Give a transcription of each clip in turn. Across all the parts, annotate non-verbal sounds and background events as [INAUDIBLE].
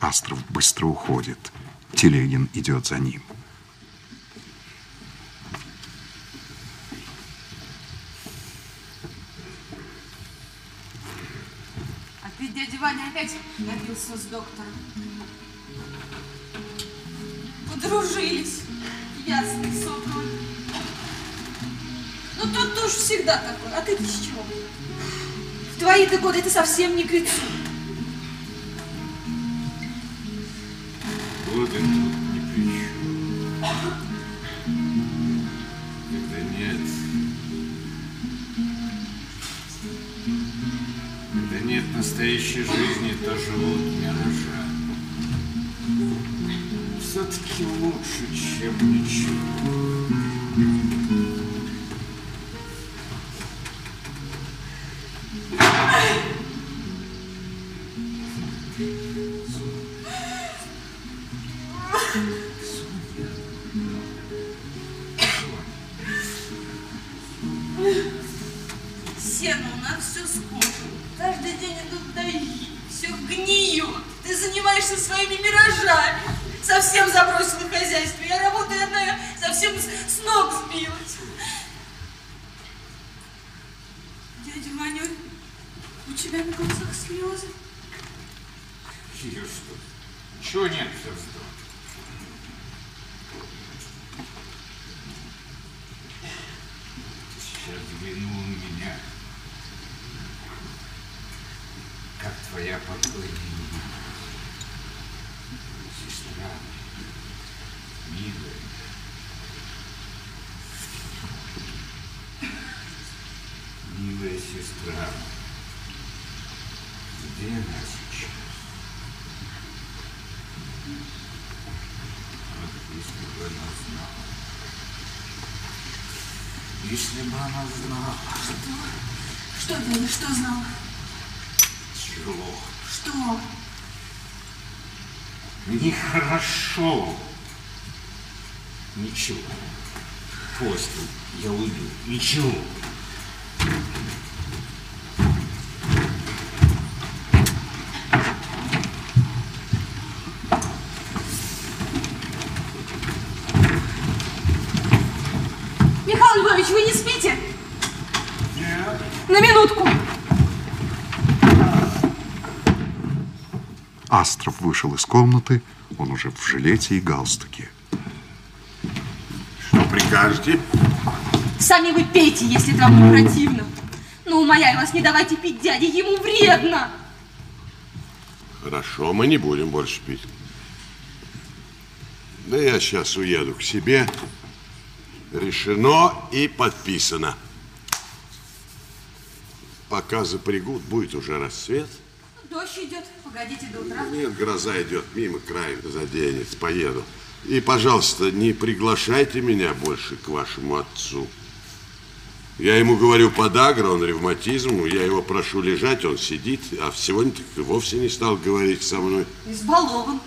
Астров быстро уходит. Телегин идет за ним. А ты, дядя Ваня, опять напился с доктором. Подружились. Ясный сокол. Ну, тут уж всегда такой. А ты с чего? В твои-то годы ты совсем не к лицу. Годы при чем. Когда нет... Когда нет настоящей жизни, то живут миража. Все-таки лучше, чем ничего. Занимаешься своими миражами. Совсем забросила хозяйство. Я работаю одна, я совсем с, ног сбилась. Дядя Ванюр, у тебя на глазах слезы. Ее что? Чего нет все? Сейчас взглянул на меня. Как твоя покойная сестра, милая. Милая сестра, где она сейчас? Вот если бы она знала. Если бы она знала. Что, дядя, что знала? Чего? Что? Нехорошо. Ничего. После я уйду. Ничего. Михаил Львович, вы не спите? Нет. На минутку. Астров вышел из комнаты, он уже в жилете и галстуке. Что прикажете? Сами вы пейте, если вам не противно. Ну, умоляю вас, не давайте пить дяде, ему вредно. Хорошо, мы не будем больше пить. Да я сейчас уеду к себе. Решено и подписано. Пока запрягут, будет уже рассвет. Дождь идет, погодите до утра. Нет, гроза идет мимо, краем заденет, поеду. И, пожалуйста, не приглашайте меня больше к вашему отцу. Я ему говорю подагра, он ревматизм, я его прошу лежать, он сидит, а сегодня так вовсе не стал говорить со мной. Избалован.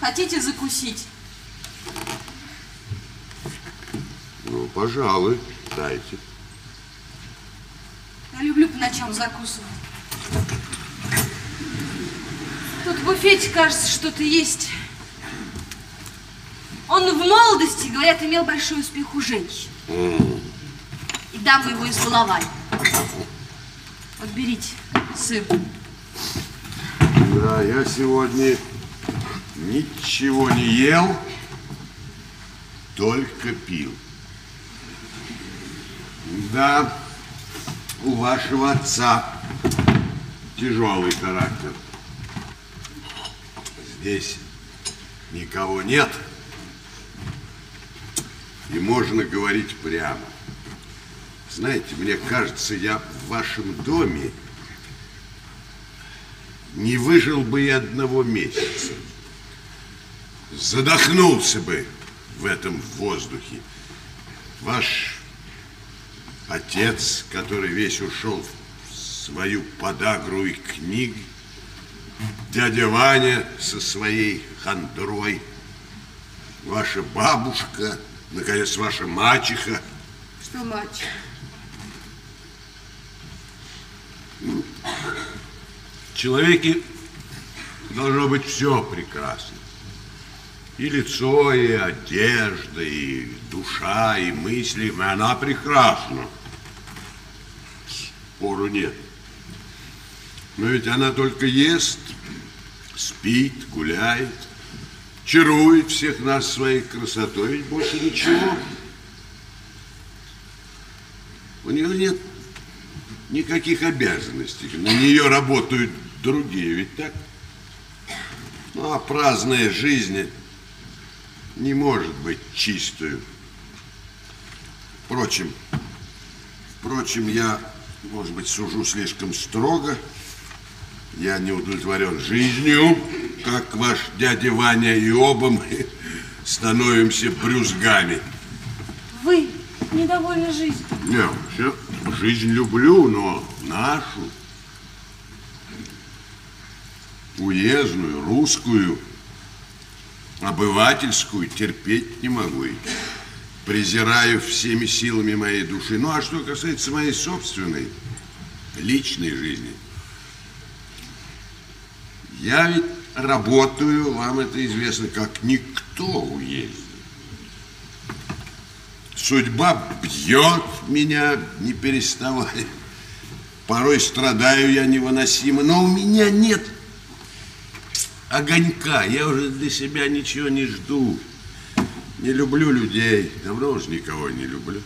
Хотите закусить? Ну, пожалуй, дайте. Я люблю по ночам закусывать. Тут в буфете, кажется, что-то есть. Он в молодости, говорят, имел большой успех у женщин. И дамы его избаловали. Вот берите сыр. Да, я сегодня ничего не ел, только пил. Да, у вашего отца тяжелый характер. Здесь никого нет, и можно говорить прямо. Знаете, мне кажется, я в вашем доме не выжил бы и одного месяца. Задохнулся бы в этом воздухе. Ваш отец, который весь ушел в свою подагру и книги, дядя Ваня со своей хандрой, ваша бабушка, наконец, ваша мачеха. Что? В человеке должно быть все прекрасно. И лицо, и одежда, и душа, и мысли. И она прекрасна. Спору нет. Но ведь она только ест, спит, гуляет, чарует всех нас своей красотой, ведь больше ничего. У нее нет никаких обязанностей. На нее работают другие, ведь так? Ну, а праздная жизнь не может быть чистую. Впрочем, впрочем, я, может быть, сужу слишком строго. Я не удовлетворен жизнью, как ваш дядя Ваня, и оба мы становимся брюзгами. Вы недовольны жизнью. Не, вообще, жизнь люблю, но нашу, уездную, русскую, обывательскую терпеть не могу. И презираю всеми силами моей души. Ну, а что касается моей собственной, личной жизни, я ведь работаю, вам это известно, как никто уездит. Судьба бьет меня, не переставая. Порой страдаю я невыносимо, но у меня нет огонька. Я уже для себя ничего не жду. Не люблю людей. Давно уж никого не люблю.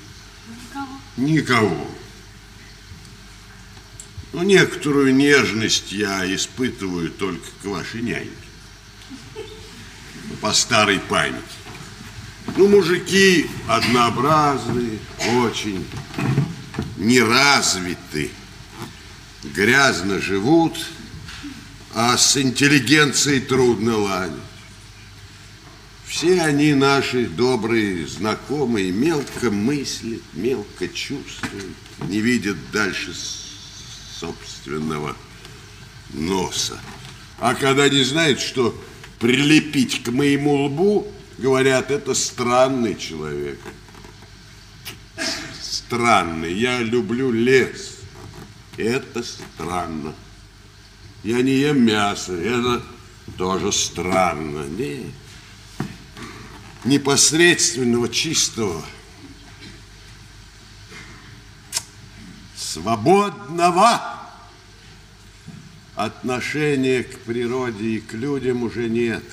Никого. Никого. Ну, некоторую нежность я испытываю только к вашей няньке. По старой памяти. Ну, мужики однообразные, очень неразвиты, грязно живут, а с интеллигенцией трудно ладить. Все они наши добрые знакомые, мелко мыслят, мелко чувствуют, не видят дальше собственного носа. А когда не знают, что прилепить к моему лбу, говорят, это странный человек. Странный. Я люблю лес. Это странно. Я не ем мясо. Это тоже странно. Нет. Непосредственного, чистого, свободного отношения к природе и к людям уже нет.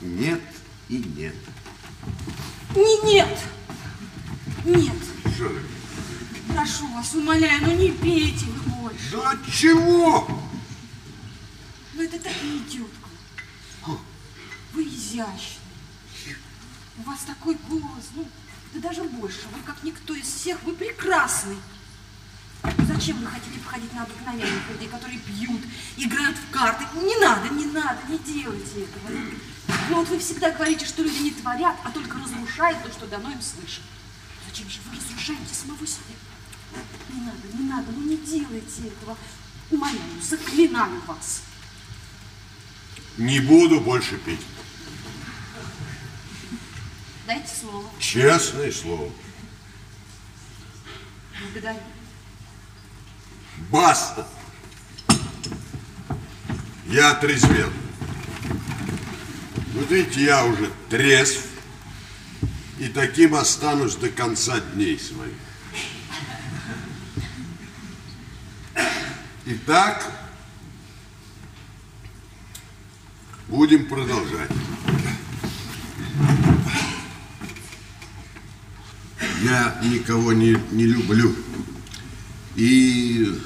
Нет и нет. Не, нет. Нет. Прошу вас, умоляю, ну не пейте вы больше. Да чего? Это так не идет к вам. Вы изящны. У вас такой голос, ну, да даже больше. Вы как никто из всех, вы прекрасный. Зачем вы хотите походить на обыкновенных людей, которые пьют, играют в карты? Не надо, не надо, не делайте этого. Ну вот вы всегда говорите, что люди не творят, а только разрушают то, что дано им свыше. Зачем же вы разрушаете самого себя? Не надо, не надо, ну не делайте этого. Умоляю, заклинаю вас. Не буду больше пить. Дайте слово. Честное слово. Благодарю. Баста. Я отрезвел. Вот видите, я уже трезв. И таким останусь до конца дней своих. Итак, будем продолжать. Я никого не, не люблю. И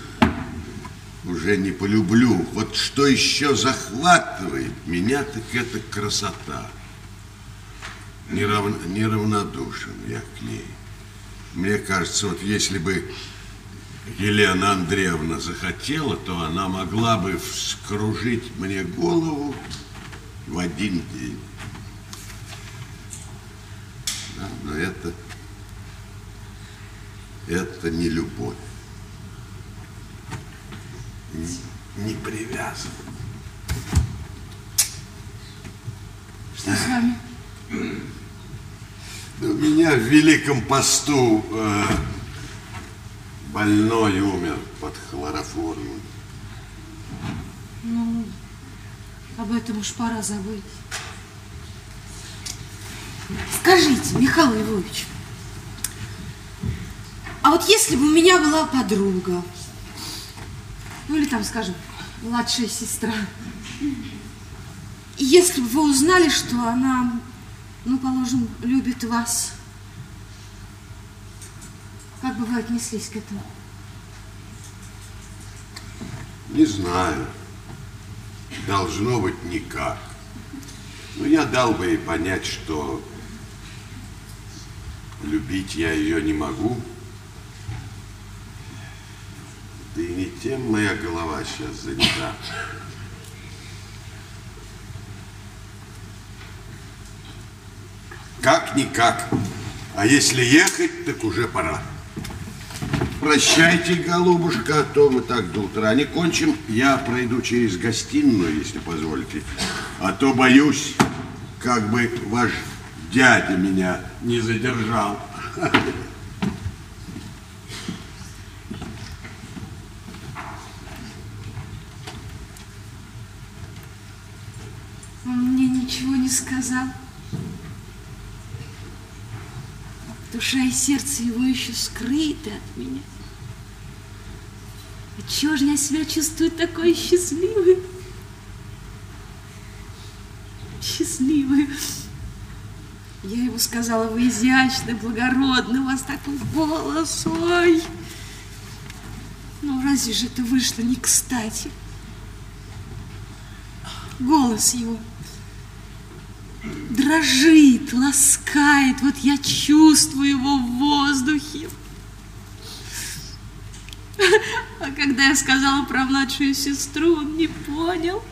уже не полюблю. Вот что еще захватывает меня, так это красота. Нерав... Неравнодушен я к ней. Мне кажется, вот если бы Елена Андреевна захотела, то она могла бы вскружить мне голову в один день. Да, но это, это не любовь. Не, не привязан. Что с вами? У меня в Великом посту э, Больной умер под хлороформом. Ну, об этом уж пора забыть. Скажите, Михаил Львович, а вот если бы у меня была подруга, ну или там, скажем, младшая сестра, и если бы вы узнали, что она, ну, положим, любит вас, как бы вы отнеслись к этому? Не знаю. Должно быть никак. Но я дал бы ей понять, что любить я ее не могу. Да и не тем моя голова сейчас занята. Как-никак. А если ехать, так уже пора. Прощайте, голубушка, а то мы так до утра не кончим. Я пройду через гостиную, если позволите. А то боюсь, как бы ваш дядя меня не задержал. [LAUGHS] Он мне ничего не сказал. Душа и сердце его еще скрыты от меня. И чего же я себя чувствую такой счастливой? Счастливой. Я ему сказала, вы изящны, благородны, у вас такой голос, ой. Ну, разве же это вышло не кстати? Голос его дрожит, ласкает. Вот я чувствую его в воздухе. А когда я сказала про младшую сестру, он не понял.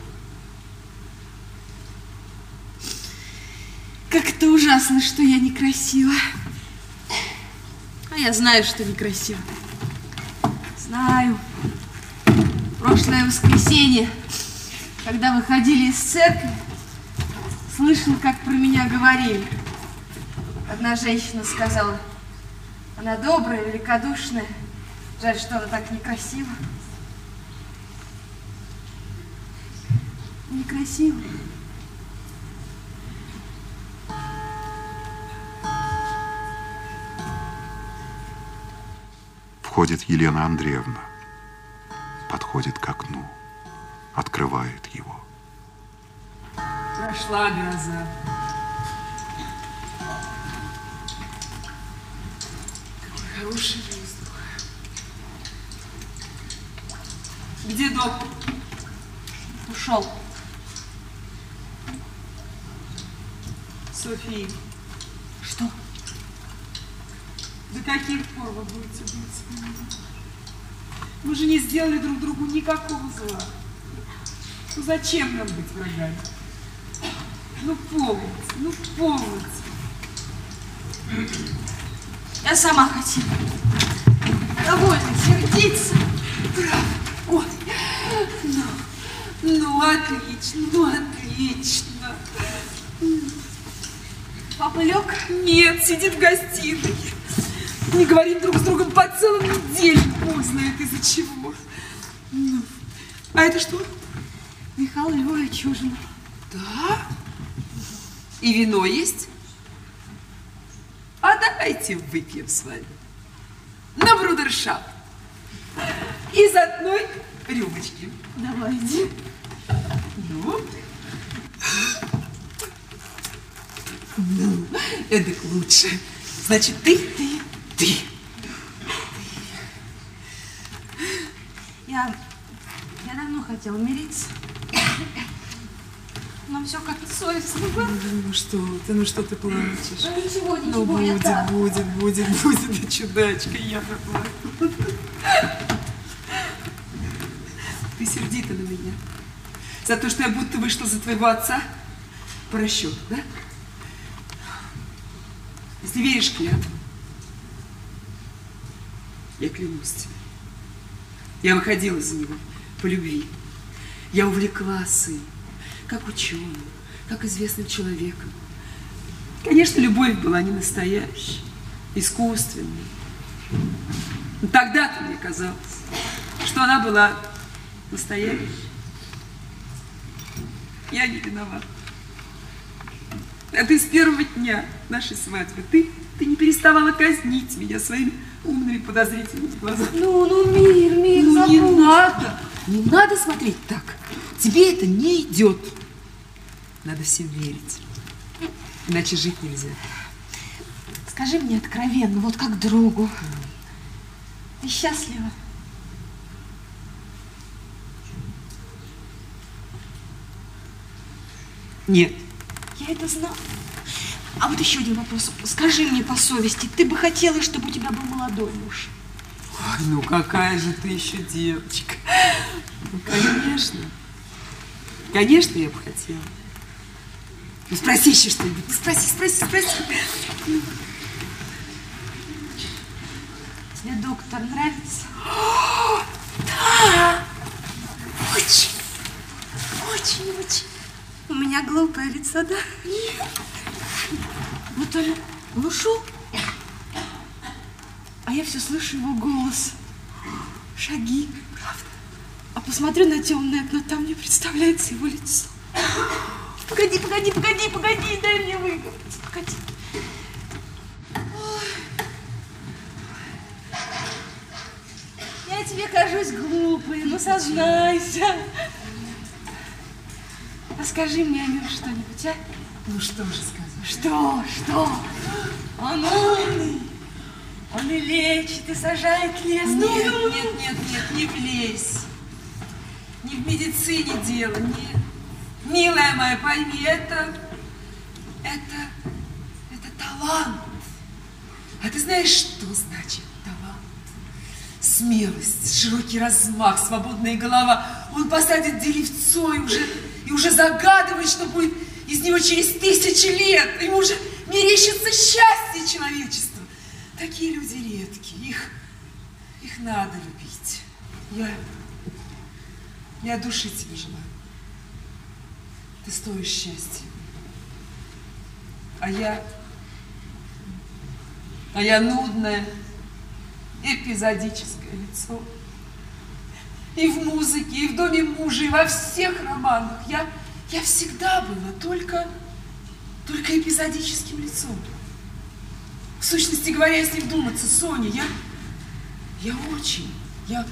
Как это ужасно, что я некрасива. А я знаю, что некрасива. Знаю. Прошлое воскресенье, когда выходили из церкви, слышал, как про меня говорили. Одна женщина сказала, она добрая, великодушная. Жаль, что она так некрасива. Некрасива. Входит Елена Андреевна, подходит к окну, открывает его. Прошла гроза. Какой хороший воздух. Где доктор? Ушел. София, Что? до каких пор вы будете быть? Мы же не сделали друг другу никакого зла. Ну зачем нам быть врагами? Ну полноте, ну полноте. Я сама хотела. Довольно сердиться. Ой, ну, ну отлично, ну отлично. Папа лег? Нет, сидит в гостиной. Не говорим друг с другом по целым неделям. Бог знает из-за чего. Ну, А это что? Михаил Львович ужин. Да? И вино есть? А давайте выпьем с вами. На брудершафт. Из одной рюмочки. Давайте. Ну? Ну, эдак лучше. Значит, ты, ты, ты. Я, я давно хотела мириться. Все как-то совестно. Ну что ты, ну что ты плачешь? Ну ничего, Ну ничего, я будет, так. будет, будет, будет, да чудачка, я заплачу. Ты сердита на меня. За то, что я будто вышла за твоего отца по расчету, да? Если веришь клятву, я клянусь тебе. Я выходила за него по любви. Я увлекла сына, как ученым, как известным человеком. Конечно, любовь была не настоящей, искусственной. Ну, Тогда-то мне казалось, что она была настоящей. Я не виноват. А ты с первого дня нашей свадьбы, ты, ты не переставала казнить меня своими умными подозрительными глазами. Ну, ну, мир, мир, Ну не забудь. надо, не надо смотреть так. Тебе это не идет. Надо всем верить. Иначе жить нельзя. Скажи мне откровенно, вот как другу. Ты счастлива? Нет. Я это знала. А вот еще один вопрос. Скажи мне по совести, ты бы хотела, чтобы у тебя был молодой муж? Ой, ну какая же ты еще девочка. Ну, конечно. Конечно, я бы хотела. Ну, спроси еще что-нибудь. Ну, Спроси, спроси, спроси. Тебе доктор нравится? Очень, очень, очень. У меня глупое лицо, да? Нет. Вот он, он ушел, а я все слышу его голос, шаги, посмотрю на темное окно, там мне представляется его лицо. Погоди, погоди, погоди, погоди, дай мне выговориться, погоди. Я тебе кажусь глупой, ну сознайся. А скажи мне, Амир, что-нибудь, а? Ну что же сказать? Что, что? Он умный. Он и лечит, и сажает лес. Ну, Нет, ну, нет, нет, нет, не влезь. Не в медицине дело, нет. Милая моя, пойми, это, это, это талант. А ты знаешь, что значит талант? Смелость, широкий размах, свободная голова. Он посадит деревцо и уже, и уже загадывает, что будет из него через тысячи лет. Ему уже мерещится счастье человечества. Такие люди редкие, их, их надо любить. Я, я от души тебе желаю. Ты стоишь счастья. А я, а я нудное, эпизодическое лицо. И в музыке, и в доме мужа, и во всех романах. Я, я всегда была только, только эпизодическим лицом. В сущности говоря, если вдуматься, Соня, я, я очень, я,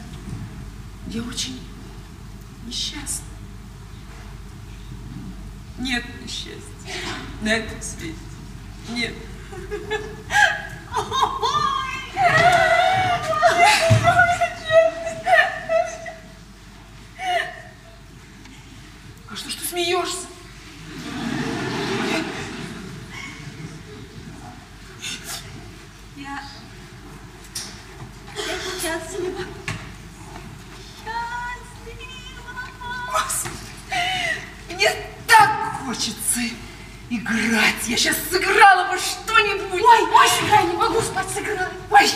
я очень несчастна. Нет счастья на этом свете. Нет. А что ж ты смеешься? Я... Я счастлива. Счастлива. Мне так хочется играть. Я сейчас сыграла бы что-нибудь. Ой, ой, сыграй, не могу спать, сыграй. Ой,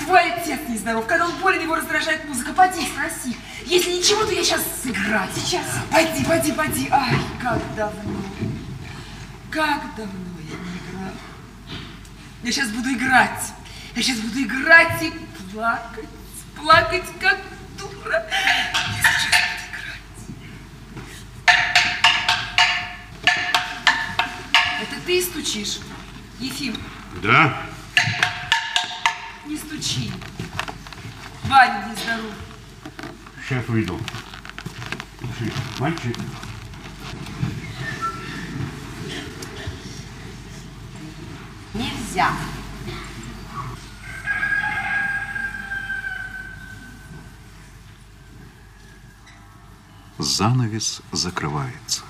твой отец нездоров. Когда он болен, его раздражает музыка. Поди, спроси. Если ничего, то я сейчас сыграю. Сейчас. Пойди, пойди, пойди. Ай, как давно. Как давно я не играла. Я сейчас буду играть. Я сейчас буду играть и плакать. Плакать, как дура. Я сейчас ты стучишь? Ефим, Да? не стучи. Ваня нездоров. Сейчас выйду. Слушай, мальчик, Нельзя. занавес закрывается.